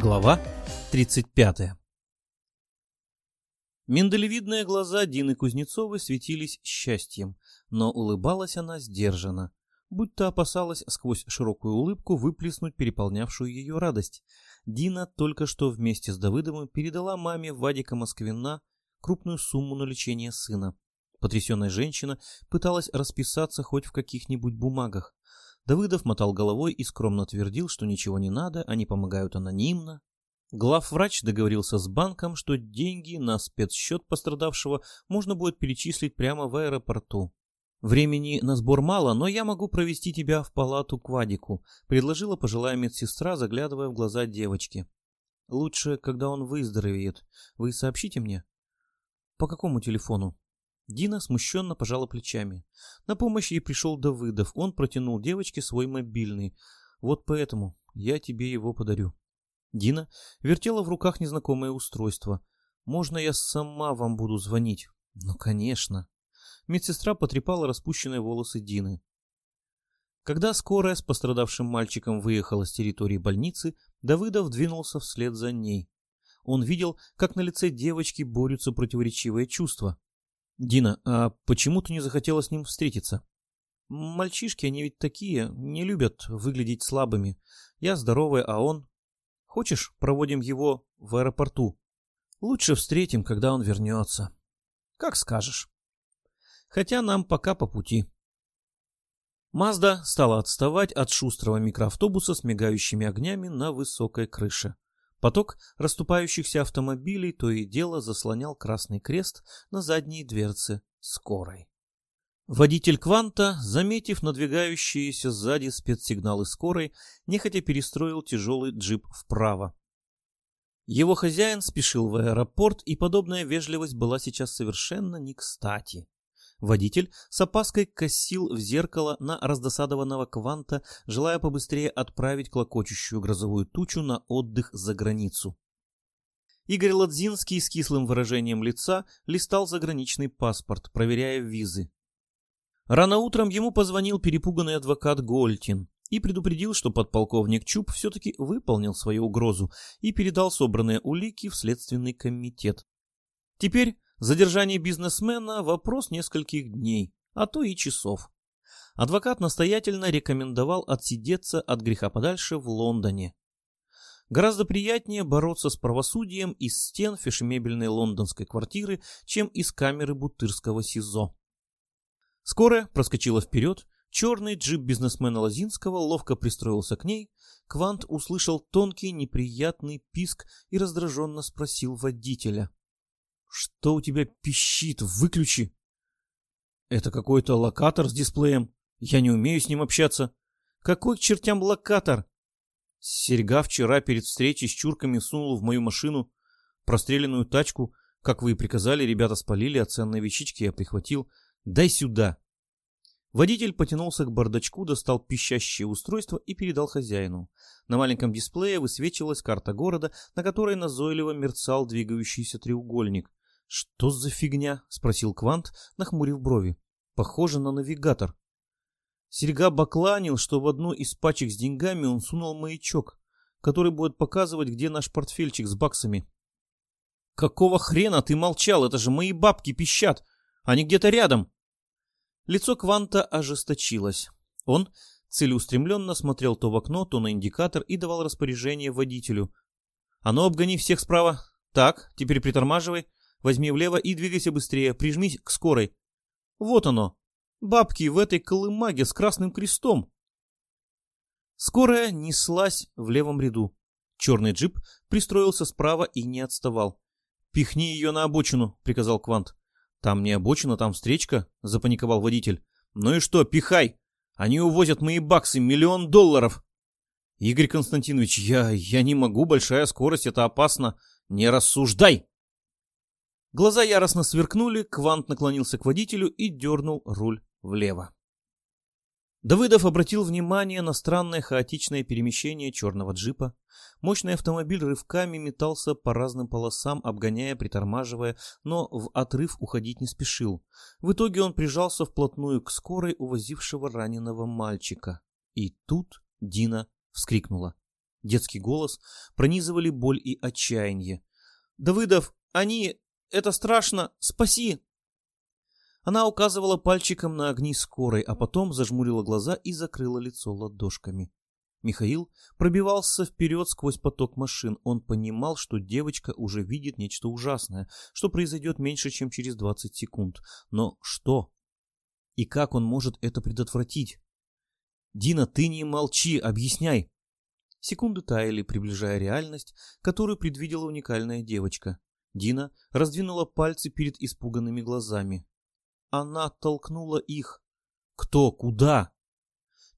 Глава 35 Миндалевидные глаза Дины Кузнецовой светились счастьем, но улыбалась она сдержанно, будто опасалась сквозь широкую улыбку выплеснуть переполнявшую ее радость. Дина только что вместе с Давыдовым передала маме Вадика Москвина крупную сумму на лечение сына. Потрясенная женщина пыталась расписаться хоть в каких-нибудь бумагах. Давыдов мотал головой и скромно твердил, что ничего не надо, они помогают анонимно. Главврач договорился с банком, что деньги на спецсчет пострадавшего можно будет перечислить прямо в аэропорту. «Времени на сбор мало, но я могу провести тебя в палату к Вадику», предложила пожилая медсестра, заглядывая в глаза девочки. «Лучше, когда он выздоровеет. Вы сообщите мне?» «По какому телефону?» Дина смущенно пожала плечами. На помощь ей пришел Давыдов. Он протянул девочке свой мобильный. «Вот поэтому я тебе его подарю». Дина вертела в руках незнакомое устройство. «Можно я сама вам буду звонить?» «Ну, конечно». Медсестра потрепала распущенные волосы Дины. Когда скорая с пострадавшим мальчиком выехала с территории больницы, Давыдов двинулся вслед за ней. Он видел, как на лице девочки борются противоречивые чувства. «Дина, а почему ты не захотела с ним встретиться?» «Мальчишки, они ведь такие, не любят выглядеть слабыми. Я здоровая, а он...» «Хочешь, проводим его в аэропорту?» «Лучше встретим, когда он вернется». «Как скажешь». «Хотя нам пока по пути». Мазда стала отставать от шустрого микроавтобуса с мигающими огнями на высокой крыше. Поток расступающихся автомобилей то и дело заслонял красный крест на задней дверце скорой. Водитель Кванта, заметив надвигающиеся сзади спецсигналы скорой, нехотя перестроил тяжелый джип вправо. Его хозяин спешил в аэропорт, и подобная вежливость была сейчас совершенно не кстати. Водитель с опаской косил в зеркало на раздосадованного Кванта, желая побыстрее отправить клокочущую грозовую тучу на отдых за границу. Игорь Ладзинский с кислым выражением лица листал заграничный паспорт, проверяя визы. Рано утром ему позвонил перепуганный адвокат Гольтин и предупредил, что подполковник Чуб все-таки выполнил свою угрозу и передал собранные улики в Следственный комитет. Теперь Задержание бизнесмена – вопрос нескольких дней, а то и часов. Адвокат настоятельно рекомендовал отсидеться от греха подальше в Лондоне. Гораздо приятнее бороться с правосудием из стен фешемебельной лондонской квартиры, чем из камеры бутырского СИЗО. Скорая проскочила вперед, черный джип бизнесмена Лозинского ловко пристроился к ней, Квант услышал тонкий неприятный писк и раздраженно спросил водителя. Что у тебя пищит? Выключи. Это какой-то локатор с дисплеем. Я не умею с ним общаться. Какой к чертям локатор? Серьга вчера перед встречей с чурками сунула в мою машину простреленную тачку. Как вы и приказали, ребята спалили, а ценные вещички я прихватил. Дай сюда. Водитель потянулся к бардачку, достал пищащее устройство и передал хозяину. На маленьком дисплее высвечивалась карта города, на которой назойливо мерцал двигающийся треугольник. «Что за фигня?» — спросил Квант, нахмурив брови. «Похоже на навигатор». Серега бакланил, что в одну из пачек с деньгами он сунул маячок, который будет показывать, где наш портфельчик с баксами. «Какого хрена ты молчал? Это же мои бабки пищат! Они где-то рядом!» Лицо Кванта ожесточилось. Он целеустремленно смотрел то в окно, то на индикатор и давал распоряжение водителю. «А ну, обгони всех справа. Так, теперь притормаживай. Возьми влево и двигайся быстрее, прижмись к скорой. Вот оно. Бабки в этой колымаге с красным крестом. Скорая неслась в левом ряду. Черный джип пристроился справа и не отставал. «Пихни ее на обочину», — приказал Квант. «Там не обочина, там встречка», — запаниковал водитель. «Ну и что, пихай! Они увозят мои баксы, миллион долларов!» «Игорь Константинович, я... я не могу, большая скорость, это опасно. Не рассуждай!» Глаза яростно сверкнули, Квант наклонился к водителю и дернул руль влево. Давыдов обратил внимание на странное хаотичное перемещение черного джипа. Мощный автомобиль рывками метался по разным полосам, обгоняя, притормаживая, но в отрыв уходить не спешил. В итоге он прижался вплотную к скорой увозившего раненого мальчика. И тут Дина вскрикнула. Детский голос пронизывали боль и отчаяние. «Давыдов, они... Это страшно! Спаси!» Она указывала пальчиком на огни скорой, а потом зажмурила глаза и закрыла лицо ладошками. Михаил пробивался вперед сквозь поток машин. Он понимал, что девочка уже видит нечто ужасное, что произойдет меньше, чем через 20 секунд. Но что? И как он может это предотвратить? «Дина, ты не молчи, объясняй!» Секунды таяли, приближая реальность, которую предвидела уникальная девочка. Дина раздвинула пальцы перед испуганными глазами. Она толкнула их. Кто? Куда?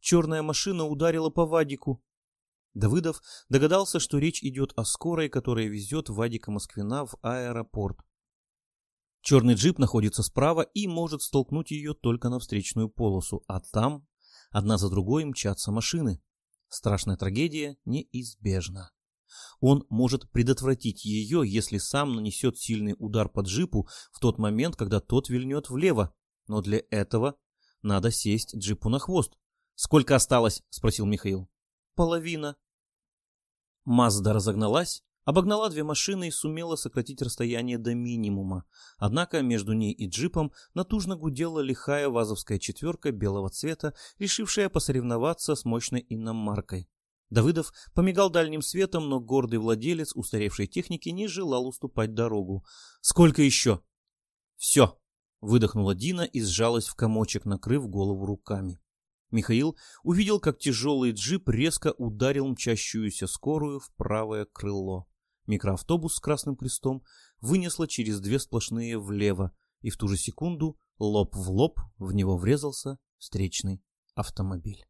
Черная машина ударила по Вадику. Давыдов догадался, что речь идет о скорой, которая везет Вадика Москвина в аэропорт. Черный джип находится справа и может столкнуть ее только на встречную полосу, а там одна за другой мчатся машины. Страшная трагедия неизбежна. Он может предотвратить ее, если сам нанесет сильный удар по джипу в тот момент, когда тот вильнет влево. Но для этого надо сесть джипу на хвост. «Сколько осталось?» — спросил Михаил. «Половина». Мазда разогналась, обогнала две машины и сумела сократить расстояние до минимума. Однако между ней и джипом натужно гудела лихая вазовская четверка белого цвета, решившая посоревноваться с мощной иномаркой. Давыдов помигал дальним светом, но гордый владелец устаревшей техники не желал уступать дорогу. «Сколько еще?» «Все!» — выдохнула Дина и сжалась в комочек, накрыв голову руками. Михаил увидел, как тяжелый джип резко ударил мчащуюся скорую в правое крыло. Микроавтобус с красным крестом вынесло через две сплошные влево, и в ту же секунду лоб в лоб в него врезался встречный автомобиль.